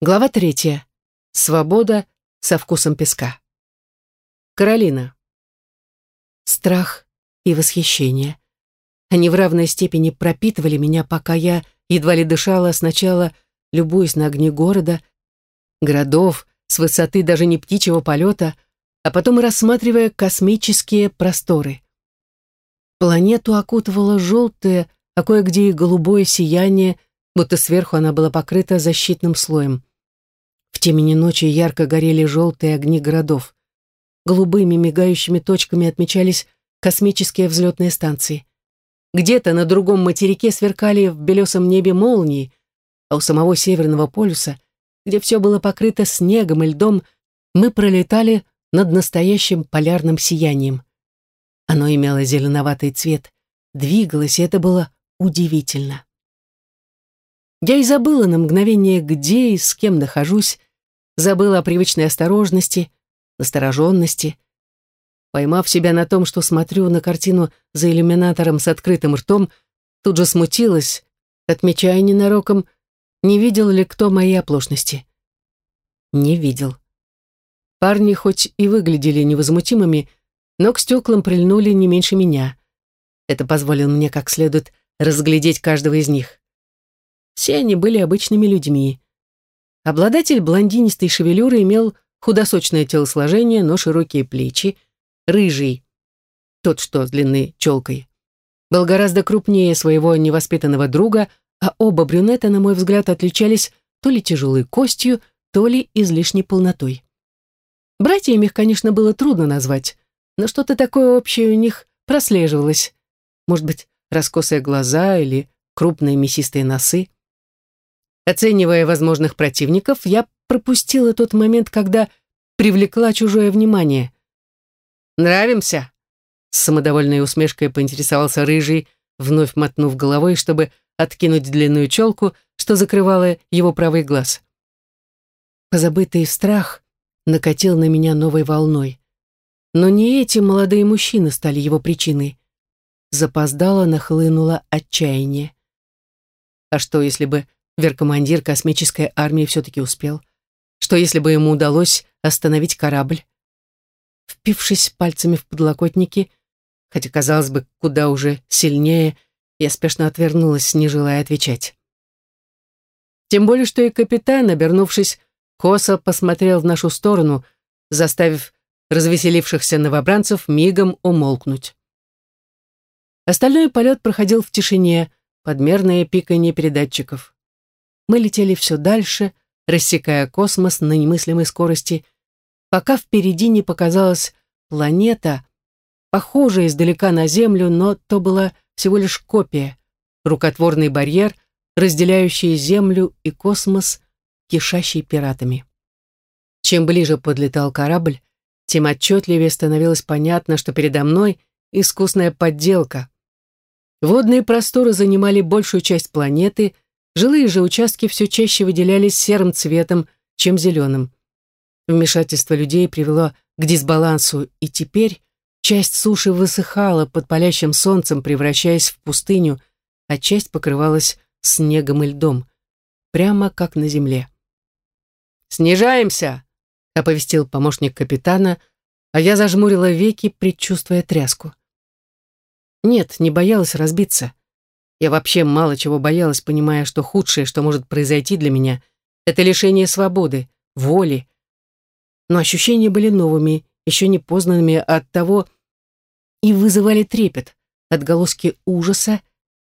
Глава третья. Свобода со вкусом песка. Каролина. Страх и восхищение. Они в равной степени пропитывали меня, пока я едва ли дышала сначала, любуясь на огни города, городов, с высоты даже не птичьего полета, а потом рассматривая космические просторы. Планету окутывало желтое, а кое-где и голубое сияние, будто сверху она была покрыта защитным слоем. В темени ночи ярко горели желтые огни городов. Голубыми мигающими точками отмечались космические взлетные станции. Где-то на другом материке сверкали в белесом небе молнии, а у самого Северного полюса, где все было покрыто снегом и льдом, мы пролетали над настоящим полярным сиянием. Оно имело зеленоватый цвет, двигалось, и это было удивительно. Я и забыла на мгновение, где и с кем нахожусь, забыла о привычной осторожности, настороженности. Поймав себя на том, что смотрю на картину за иллюминатором с открытым ртом, тут же смутилась, отмечая ненароком, не видел ли кто моей оплошности. Не видел. Парни хоть и выглядели невозмутимыми, но к стеклам прильнули не меньше меня. Это позволило мне как следует разглядеть каждого из них. Все они были обычными людьми. Обладатель блондинистой шевелюры имел худосочное телосложение, но широкие плечи, рыжий, тот, что с длинной челкой. Был гораздо крупнее своего невоспитанного друга, а оба брюнета, на мой взгляд, отличались то ли тяжелой костью, то ли излишней полнотой. Братьями их, конечно, было трудно назвать, но что-то такое общее у них прослеживалось. Может быть, раскосые глаза или крупные мясистые носы. Оценивая возможных противников, я пропустила тот момент, когда привлекла чужое внимание. «Нравимся?» С самодовольной усмешкой поинтересовался Рыжий, вновь мотнув головой, чтобы откинуть длинную челку, что закрывала его правый глаз. Позабытый страх накатил на меня новой волной. Но не эти молодые мужчины стали его причиной. Запоздало нахлынуло отчаяние. А что, если бы Веркомандир космической армии все-таки успел. Что если бы ему удалось остановить корабль? Впившись пальцами в подлокотники, хотя, казалось бы, куда уже сильнее, я спешно отвернулась, не желая отвечать. Тем более, что и капитан, обернувшись, косо посмотрел в нашу сторону, заставив развеселившихся новобранцев мигом умолкнуть. Остальной полет проходил в тишине, подмерное пиканье передатчиков. Мы летели все дальше, рассекая космос на немыслимой скорости, пока впереди не показалась планета, похожая издалека на Землю, но то была всего лишь копия, рукотворный барьер, разделяющий Землю и космос, кишащий пиратами. Чем ближе подлетал корабль, тем отчетливее становилось понятно, что передо мной искусная подделка. Водные просторы занимали большую часть планеты — Жилые же участки все чаще выделялись серым цветом, чем зеленым. Вмешательство людей привело к дисбалансу, и теперь часть суши высыхала под палящим солнцем, превращаясь в пустыню, а часть покрывалась снегом и льдом, прямо как на земле. «Снижаемся!» — оповестил помощник капитана, а я зажмурила веки, предчувствуя тряску. Нет, не боялась разбиться. Я вообще мало чего боялась, понимая, что худшее, что может произойти для меня, это лишение свободы, воли. Но ощущения были новыми, еще не познанными от того, и вызывали трепет, отголоски ужаса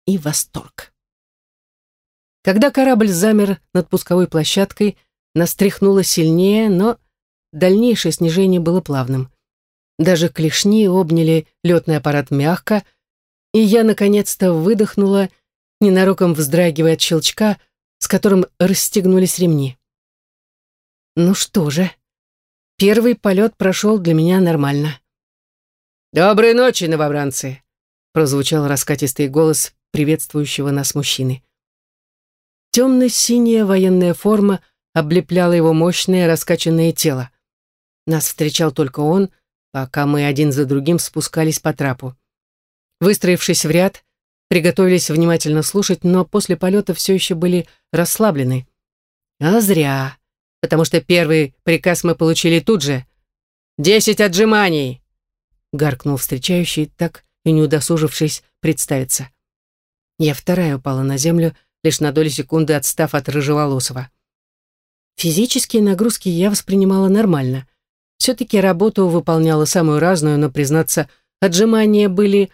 и восторг. Когда корабль замер над пусковой площадкой, нас тряхнуло сильнее, но дальнейшее снижение было плавным. Даже клешни обняли летный аппарат мягко, и я наконец-то выдохнула, ненароком вздрагивая от щелчка, с которым расстегнулись ремни. Ну что же, первый полет прошел для меня нормально. «Доброй ночи, новобранцы!» прозвучал раскатистый голос приветствующего нас мужчины. Темно-синяя военная форма облепляла его мощное раскачанное тело. Нас встречал только он, пока мы один за другим спускались по трапу. Выстроившись в ряд, приготовились внимательно слушать, но после полета все еще были расслаблены. А зря. потому что первый приказ мы получили тут же. «Десять отжиманий!» — гаркнул встречающий, так и не удосужившись представиться. Я вторая упала на землю, лишь на долю секунды отстав от рыжеволосого. Физические нагрузки я воспринимала нормально. Все-таки работу выполняла самую разную, но, признаться, отжимания были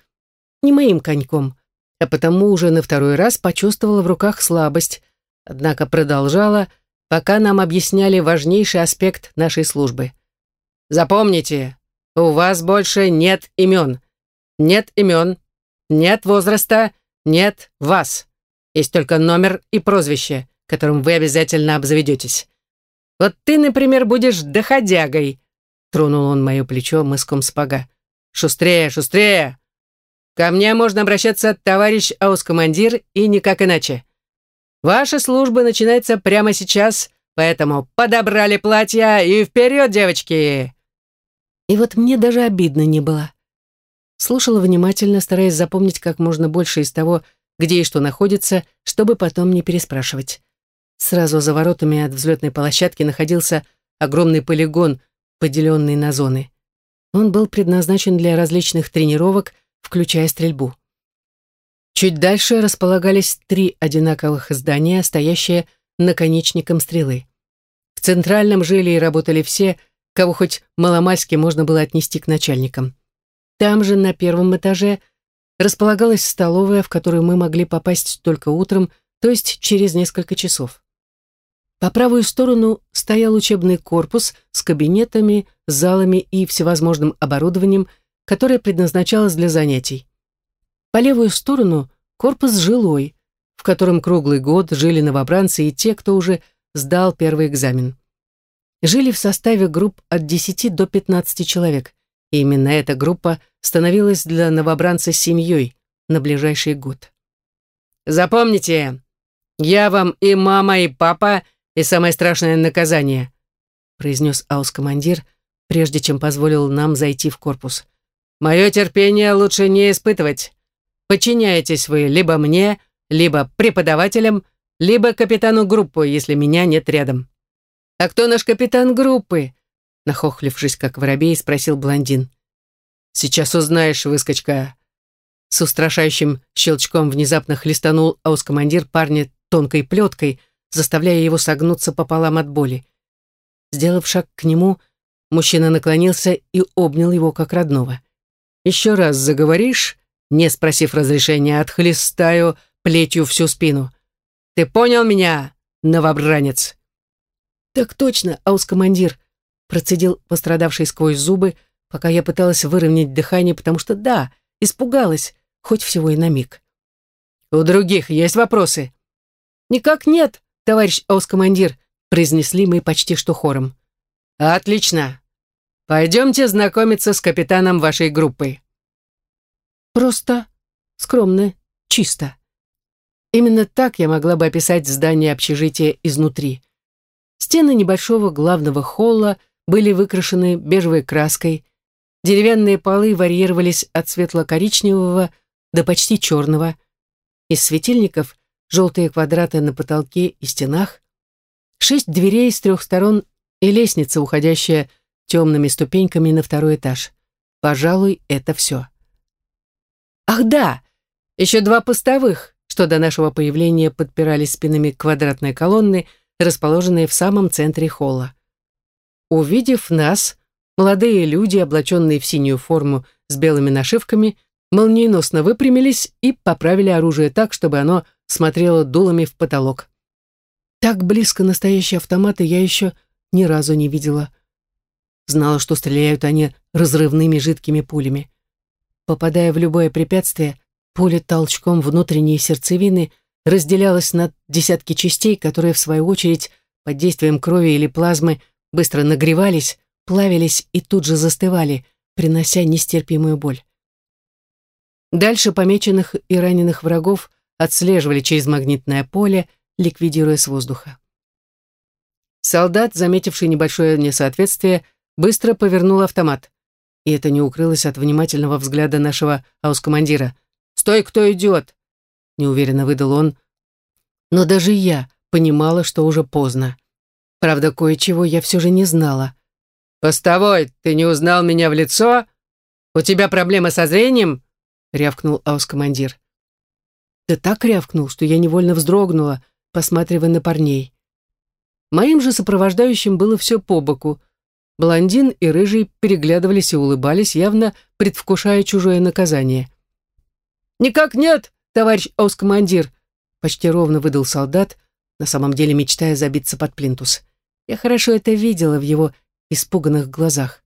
не моим коньком, а потому уже на второй раз почувствовала в руках слабость, однако продолжала, пока нам объясняли важнейший аспект нашей службы. «Запомните, у вас больше нет имен. Нет имен, нет возраста, нет вас. Есть только номер и прозвище, которым вы обязательно обзаведетесь. Вот ты, например, будешь доходягой», тронул он мое плечо мыском спага. «Шустрее, шустрее! Ко мне можно обращаться товарищ аускомандир и никак иначе. Ваша служба начинается прямо сейчас, поэтому подобрали платья и вперед, девочки!» И вот мне даже обидно не было. Слушала внимательно, стараясь запомнить как можно больше из того, где и что находится, чтобы потом не переспрашивать. Сразу за воротами от взлетной площадки находился огромный полигон, поделенный на зоны. Он был предназначен для различных тренировок, включая стрельбу. Чуть дальше располагались три одинаковых здания, стоящие наконечником стрелы. В центральном жили и работали все, кого хоть маломальски можно было отнести к начальникам. Там же, на первом этаже, располагалась столовая, в которую мы могли попасть только утром, то есть через несколько часов. По правую сторону стоял учебный корпус с кабинетами, залами и всевозможным оборудованием, которое предназначалось для занятий. По левую сторону корпус жилой, в котором круглый год жили новобранцы и те, кто уже сдал первый экзамен. Жили в составе групп от 10 до 15 человек, и именно эта группа становилась для новобранца семьей на ближайший год. «Запомните, я вам и мама, и папа, и самое страшное наказание», произнес аус-командир, прежде чем позволил нам зайти в корпус. «Мое терпение лучше не испытывать. Подчиняетесь вы либо мне, либо преподавателям, либо капитану группы, если меня нет рядом». «А кто наш капитан группы?» Нахохлившись, как воробей, спросил блондин. «Сейчас узнаешь, выскочка». С устрашающим щелчком внезапно хлестанул аускомандир парня тонкой плеткой, заставляя его согнуться пополам от боли. Сделав шаг к нему, мужчина наклонился и обнял его как родного. «Еще раз заговоришь, не спросив разрешения, отхлестаю плетью всю спину. Ты понял меня, новобранец?» «Так точно, аускомандир», процедил пострадавший сквозь зубы, пока я пыталась выровнять дыхание, потому что, да, испугалась, хоть всего и на миг. «У других есть вопросы?» «Никак нет, товарищ аускомандир», произнесли мы почти что хором. «Отлично. Пойдемте знакомиться с капитаном вашей группы». Просто, скромно, чисто. Именно так я могла бы описать здание общежития изнутри. Стены небольшого главного холла были выкрашены бежевой краской, деревянные полы варьировались от светло-коричневого до почти черного. Из светильников желтые квадраты на потолке и стенах, шесть дверей с трех сторон и лестница, уходящая темными ступеньками на второй этаж. Пожалуй, это все. Ах да, еще два постовых, что до нашего появления подпирали спинами квадратной колонны, расположенные в самом центре холла. Увидев нас, молодые люди, облаченные в синюю форму с белыми нашивками, молниеносно выпрямились и поправили оружие так, чтобы оно смотрело дулами в потолок. Так близко настоящие автоматы я еще ни разу не видела. Знала, что стреляют они разрывными жидкими пулями. Попадая в любое препятствие, пуля толчком внутренней сердцевины разделялась на десятки частей, которые, в свою очередь, под действием крови или плазмы быстро нагревались, плавились и тут же застывали, принося нестерпимую боль. Дальше помеченных и раненых врагов отслеживали через магнитное поле, ликвидируя с воздуха. Солдат, заметивший небольшое несоответствие, быстро повернул автомат. И это не укрылось от внимательного взгляда нашего аускомандира. «Стой, кто идет!» Неуверенно выдал он. Но даже я понимала, что уже поздно. Правда, кое-чего я все же не знала. «Постовой, ты не узнал меня в лицо? У тебя проблемы со зрением?» — рявкнул аус-командир. Да так рявкнул, что я невольно вздрогнула, посматривая на парней. Моим же сопровождающим было все по боку. Блондин и рыжий переглядывались и улыбались, явно предвкушая чужое наказание. «Никак нет, товарищ аус-командир!» Почти ровно выдал солдат, на самом деле мечтая забиться под плинтус. Я хорошо это видела в его испуганных глазах.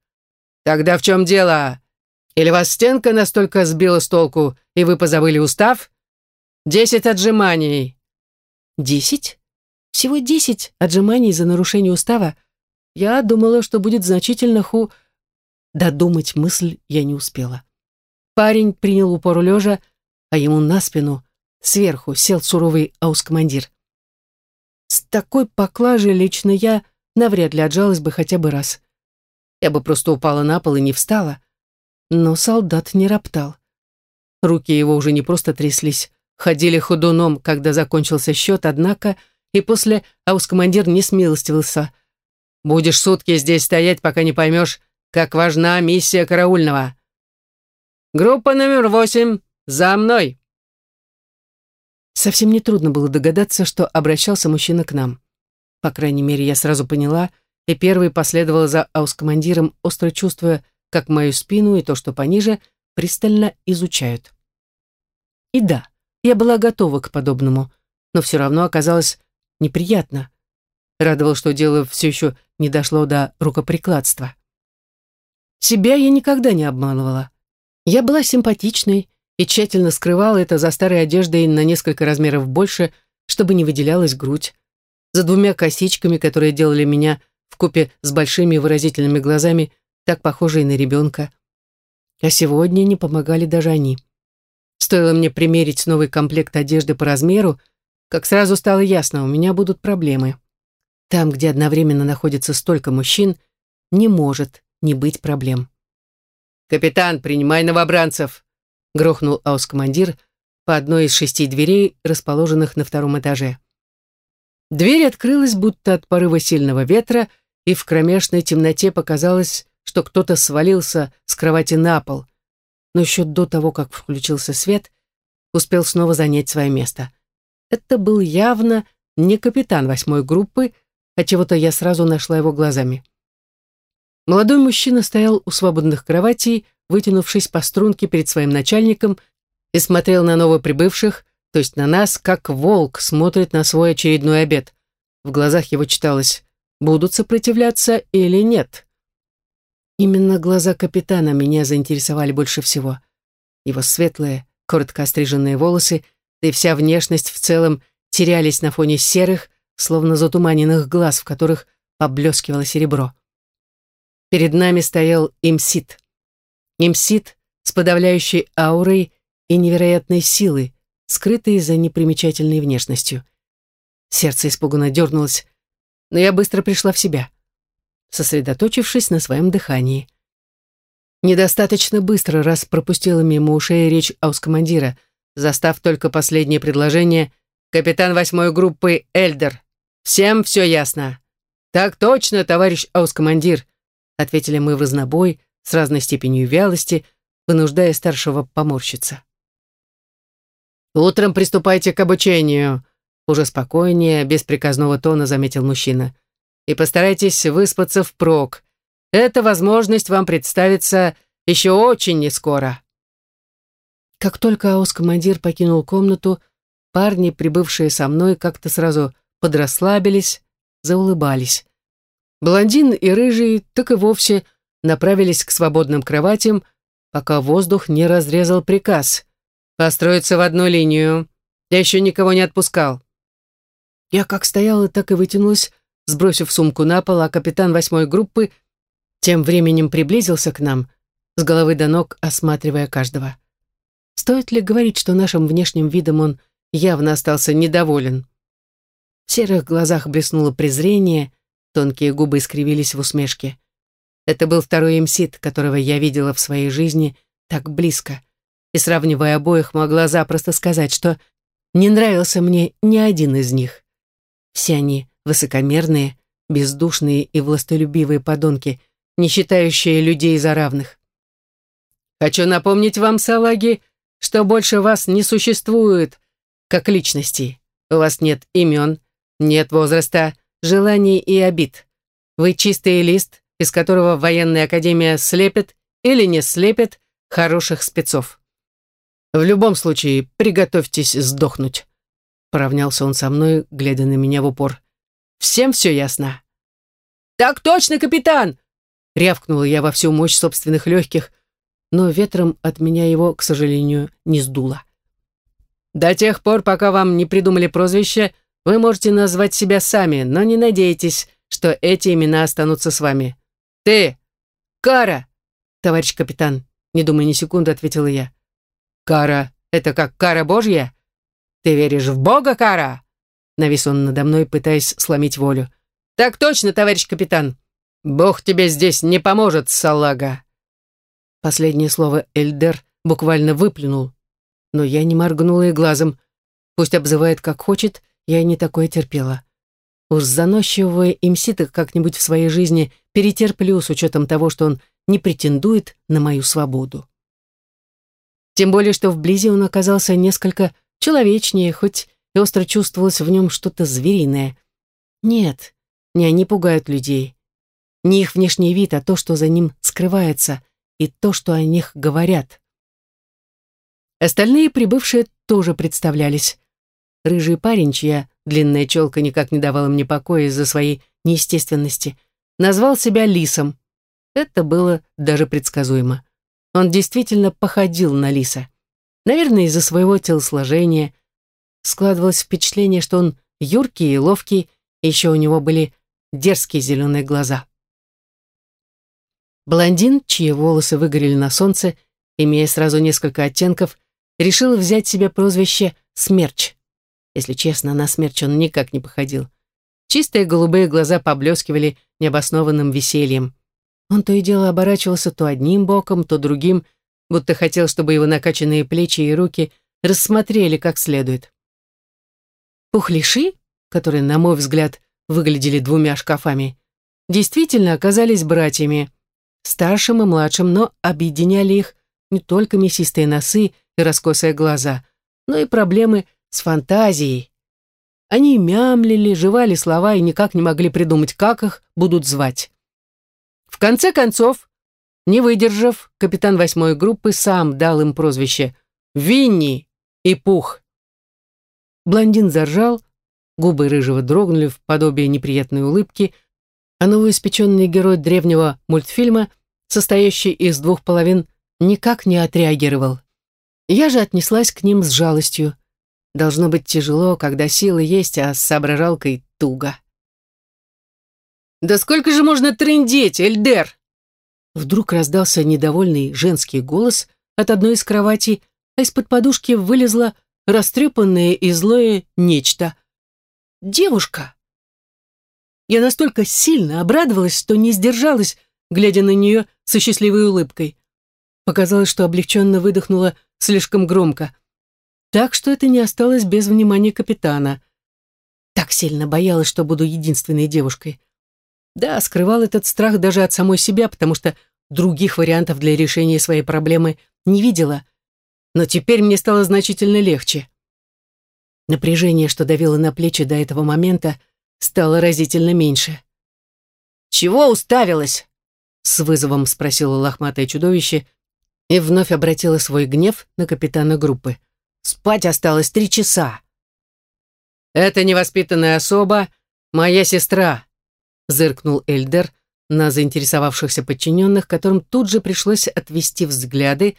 «Тогда в чем дело? Или вас стенка настолько сбила с толку, и вы позабыли устав? Десять отжиманий!» «Десять? Всего десять отжиманий за нарушение устава? Я думала, что будет значительно ху...» Додумать мысль я не успела. Парень принял упор лежа, а ему на спину, сверху, сел суровый аускомандир. С такой поклажей лично я навряд ли отжалась бы хотя бы раз. Я бы просто упала на пол и не встала. Но солдат не роптал. Руки его уже не просто тряслись, ходили ходуном, когда закончился счет, однако и после аускомандир не смилостивился. «Будешь сутки здесь стоять, пока не поймешь, как важна миссия караульного. Группа номер восемь, за мной!» Совсем нетрудно было догадаться, что обращался мужчина к нам. По крайней мере, я сразу поняла, и первый последовал за аускомандиром, остро чувствуя, как мою спину и то, что пониже, пристально изучают. И да, я была готова к подобному, но все равно оказалось неприятно. Радовал, что дело все еще не дошло до рукоприкладства. Себя я никогда не обманывала. Я была симпатичной и тщательно скрывала это за старой одеждой на несколько размеров больше, чтобы не выделялась грудь за двумя косичками, которые делали меня в купе с большими выразительными глазами, так похожие на ребенка. А сегодня не помогали даже они. Стоило мне примерить новый комплект одежды по размеру, как сразу стало ясно, у меня будут проблемы. Там, где одновременно находится столько мужчин, не может не быть проблем. «Капитан, принимай новобранцев!» — грохнул аус-командир по одной из шести дверей, расположенных на втором этаже. Дверь открылась, будто от порыва сильного ветра, и в кромешной темноте показалось, что кто-то свалился с кровати на пол. Но еще до того, как включился свет, успел снова занять свое место. Это был явно не капитан восьмой группы, а чего-то я сразу нашла его глазами. Молодой мужчина стоял у свободных кроватей, вытянувшись по струнке перед своим начальником, и смотрел на новоприбывших, то есть на нас, как волк смотрит на свой очередной обед. В глазах его читалось, будут сопротивляться или нет. Именно глаза капитана меня заинтересовали больше всего. Его светлые, коротко остриженные волосы, да и вся внешность в целом терялись на фоне серых, словно затуманенных глаз, в которых поблескивало серебро. Перед нами стоял имсит. Имсит с подавляющей аурой и невероятной силой, скрытые за непримечательной внешностью. Сердце испуганно дернулось, но я быстро пришла в себя, сосредоточившись на своем дыхании. Недостаточно быстро раз пропустила мимо ушей речь аускомандира, застав только последнее предложение «Капитан восьмой группы Эльдер. Всем все ясно?» «Так точно, товарищ аускомандир», ответили мы в разнобой с разной степенью вялости, вынуждая старшего поморщиться. «Утром приступайте к обучению», — уже спокойнее, без приказного тона заметил мужчина. «И постарайтесь выспаться впрок. Эта возможность вам представится еще очень нескоро». Как только аус-командир покинул комнату, парни, прибывшие со мной, как-то сразу подрасслабились, заулыбались. Блондин и рыжий так и вовсе направились к свободным кроватям, пока воздух не разрезал приказ. Построиться в одну линию. Я еще никого не отпускал. Я как стояла, так и вытянулась, сбросив сумку на пол, а капитан восьмой группы тем временем приблизился к нам, с головы до ног осматривая каждого. Стоит ли говорить, что нашим внешним видом он явно остался недоволен? В серых глазах блеснуло презрение, тонкие губы искривились в усмешке. Это был второй имсит, которого я видела в своей жизни так близко и, сравнивая обоих, могла запросто сказать, что не нравился мне ни один из них. Все они высокомерные, бездушные и властолюбивые подонки, не считающие людей за равных. Хочу напомнить вам, салаги, что больше вас не существует как личностей. У вас нет имен, нет возраста, желаний и обид. Вы чистый лист, из которого военная академия слепит или не слепит хороших спецов. В любом случае, приготовьтесь сдохнуть. Поравнялся он со мной, глядя на меня в упор. Всем все ясно? Так точно, капитан! Рявкнула я во всю мощь собственных легких, но ветром от меня его, к сожалению, не сдуло. До тех пор, пока вам не придумали прозвище, вы можете назвать себя сами, но не надейтесь, что эти имена останутся с вами. Ты! Кара! Товарищ капитан, не думая ни секунды, ответила я. Кара, это как кара Божья? Ты веришь в Бога, Кара? Навис он надо мной, пытаясь сломить волю. Так точно, товарищ капитан. Бог тебе здесь не поможет, салага. Последнее слово Эльдер буквально выплюнул, но я не моргнула и глазом. Пусть обзывает как хочет, я не такое терпела. Уж заносчивого имсита как-нибудь в своей жизни перетерплю с учетом того, что он не претендует на мою свободу. Тем более, что вблизи он оказался несколько человечнее, хоть и остро чувствовалось в нем что-то звериное. Нет, не они пугают людей. Не их внешний вид, а то, что за ним скрывается, и то, что о них говорят. Остальные прибывшие тоже представлялись. Рыжий парень, чья длинная челка никак не давала мне покоя из-за своей неестественности, назвал себя лисом. Это было даже предсказуемо. Он действительно походил на лиса. Наверное, из-за своего телосложения. Складывалось впечатление, что он юркий и ловкий, и еще у него были дерзкие зеленые глаза. Блондин, чьи волосы выгорели на солнце, имея сразу несколько оттенков, решил взять себе прозвище «Смерч». Если честно, на смерч он никак не походил. Чистые голубые глаза поблескивали необоснованным весельем. Он то и дело оборачивался то одним боком, то другим, будто хотел, чтобы его накачанные плечи и руки рассмотрели как следует. Пухлиши, которые, на мой взгляд, выглядели двумя шкафами, действительно оказались братьями, старшим и младшим, но объединяли их не только мясистые носы и раскосые глаза, но и проблемы с фантазией. Они мямлили, жевали слова и никак не могли придумать, как их будут звать. В конце концов, не выдержав, капитан восьмой группы сам дал им прозвище «Винни» и «Пух». Блондин заржал, губы рыжего дрогнули в подобие неприятной улыбки, а новоиспеченный герой древнего мультфильма, состоящий из двух половин, никак не отреагировал. Я же отнеслась к ним с жалостью. Должно быть тяжело, когда силы есть, а с соображалкой туго. «Да сколько же можно трындеть, Эльдер?» Вдруг раздался недовольный женский голос от одной из кроватей, а из-под подушки вылезло растрепанное и злое нечто. «Девушка!» Я настолько сильно обрадовалась, что не сдержалась, глядя на нее со счастливой улыбкой. Показалось, что облегченно выдохнула слишком громко. Так что это не осталось без внимания капитана. Так сильно боялась, что буду единственной девушкой. Да, скрывал этот страх даже от самой себя, потому что других вариантов для решения своей проблемы не видела. Но теперь мне стало значительно легче. Напряжение, что давило на плечи до этого момента, стало разительно меньше. «Чего уставилась?» — с вызовом спросила лохматое чудовище и вновь обратила свой гнев на капитана группы. Спать осталось три часа. «Это невоспитанная особа, моя сестра», — зыркнул Эльдер на заинтересовавшихся подчиненных, которым тут же пришлось отвести взгляды,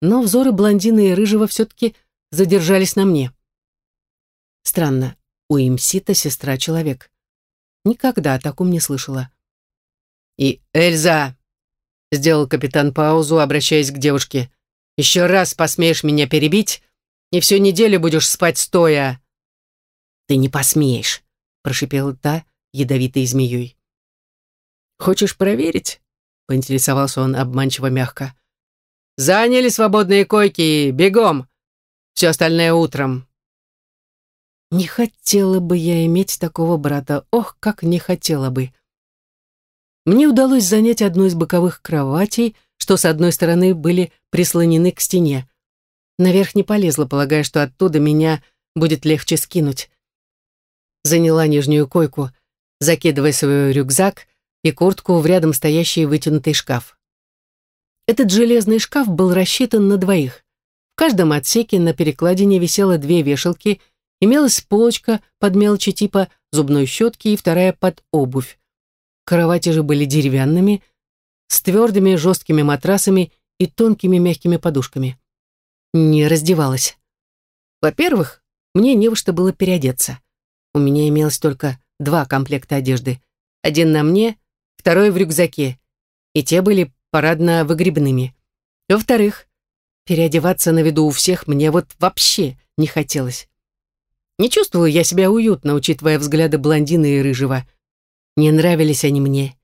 но взоры блондина и рыжего все-таки задержались на мне. Странно, у Имсита сестра человек. Никогда о таком не слышала. «И Эльза!» — сделал капитан паузу, обращаясь к девушке. «Еще раз посмеешь меня перебить, и всю неделю будешь спать стоя». «Ты не посмеешь», — прошипела та ядовитой змеей. «Хочешь проверить?» — поинтересовался он обманчиво мягко. «Заняли свободные койки, бегом! Все остальное утром». Не хотела бы я иметь такого брата. Ох, как не хотела бы. Мне удалось занять одну из боковых кроватей, что с одной стороны были прислонены к стене. Наверх не полезла, полагая, что оттуда меня будет легче скинуть. Заняла нижнюю койку, закидывая свой рюкзак и куртку в рядом стоящий вытянутый шкаф. Этот железный шкаф был рассчитан на двоих. В каждом отсеке на перекладине висело две вешалки — Имелась полочка под мелочи типа зубной щетки и вторая под обувь. Кровати же были деревянными, с твердыми жесткими матрасами и тонкими мягкими подушками. Не раздевалась. Во-первых, мне не во что было переодеться. У меня имелось только два комплекта одежды. Один на мне, второй в рюкзаке. И те были парадно-выгребными. Во-вторых, переодеваться на виду у всех мне вот вообще не хотелось. Не чувствовала я себя уютно, учитывая взгляды блондина и рыжего. Не нравились они мне,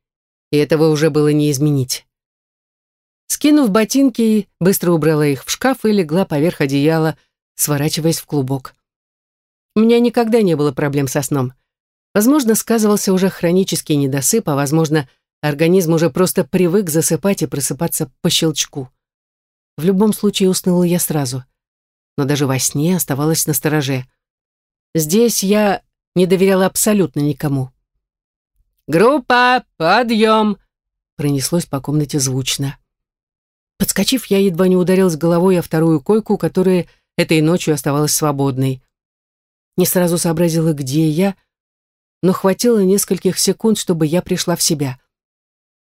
и этого уже было не изменить. Скинув ботинки, быстро убрала их в шкаф и легла поверх одеяла, сворачиваясь в клубок. У меня никогда не было проблем со сном. Возможно, сказывался уже хронический недосып, а возможно, организм уже просто привык засыпать и просыпаться по щелчку. В любом случае уснула я сразу. Но даже во сне оставалась на стороже. Здесь я не доверяла абсолютно никому. «Группа, подъем!» Пронеслось по комнате звучно. Подскочив, я едва не ударилась головой о вторую койку, которая этой ночью оставалась свободной. Не сразу сообразила, где я, но хватило нескольких секунд, чтобы я пришла в себя.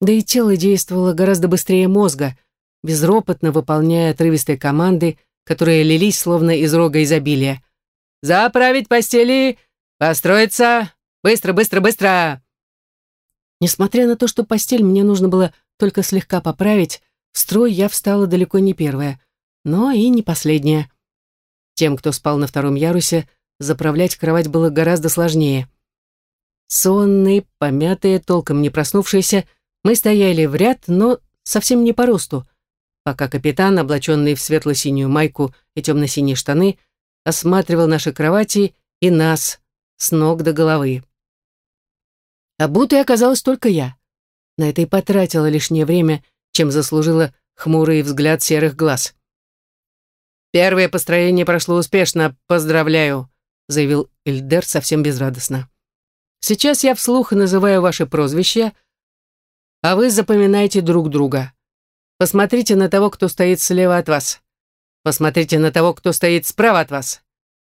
Да и тело действовало гораздо быстрее мозга, безропотно выполняя отрывистые команды, которые лились словно из рога изобилия. Заправить постели! Построиться! Быстро, быстро, быстро!» Несмотря на то, что постель мне нужно было только слегка поправить, в строй я встала далеко не первая, но и не последняя. Тем, кто спал на втором ярусе, заправлять кровать было гораздо сложнее. Сонные, помятые, толком не проснувшиеся, мы стояли в ряд, но совсем не по росту, пока капитан, облаченный в светло-синюю майку и темно-синие штаны, осматривал наши кровати и нас с ног до головы. А будто и оказалась только я. На это и потратила лишнее время, чем заслужила хмурый взгляд серых глаз. «Первое построение прошло успешно, поздравляю», заявил Эльдер совсем безрадостно. «Сейчас я вслух называю ваши прозвища, а вы запоминайте друг друга. Посмотрите на того, кто стоит слева от вас. Посмотрите на того, кто стоит справа от вас.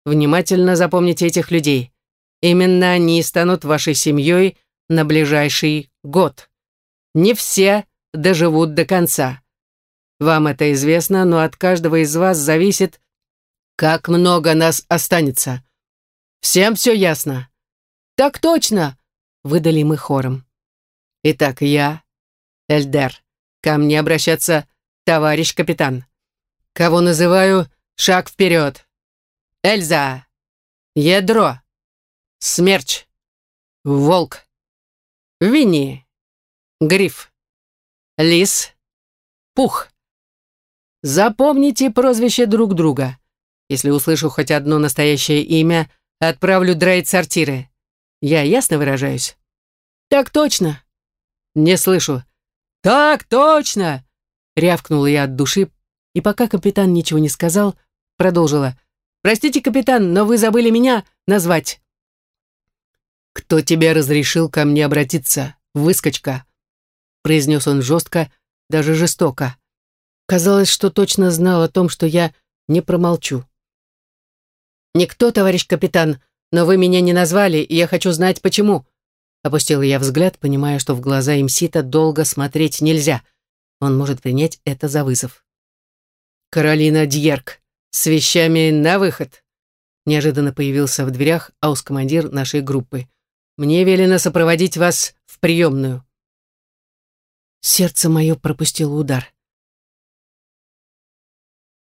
Внимательно запомните этих людей. Именно они станут вашей семьей на ближайший год. Не все доживут до конца. Вам это известно, но от каждого из вас зависит, как много нас останется. Всем все ясно? Так точно, выдали мы хором. Итак, я, Эльдер, ко мне обращаться товарищ капитан кого называю «шаг вперед». Эльза, ядро, смерч, волк, Винни, гриф, лис, пух. Запомните прозвище друг друга. Если услышу хоть одно настоящее имя, отправлю драйт сортиры. Я ясно выражаюсь? Так точно. Не слышу. Так точно! Рявкнула я от души, и пока капитан ничего не сказал, продолжила. «Простите, капитан, но вы забыли меня назвать». «Кто тебе разрешил ко мне обратиться, выскочка?» Произнес он жестко, даже жестоко. Казалось, что точно знал о том, что я не промолчу. «Никто, товарищ капитан, но вы меня не назвали, и я хочу знать, почему». Опустила я взгляд, понимая, что в глаза имсита долго смотреть нельзя. Он может принять это за вызов. Каролина Дьерк, с вещами на выход!» Неожиданно появился в дверях аус-командир нашей группы. «Мне велено сопроводить вас в приемную». Сердце мое пропустило удар.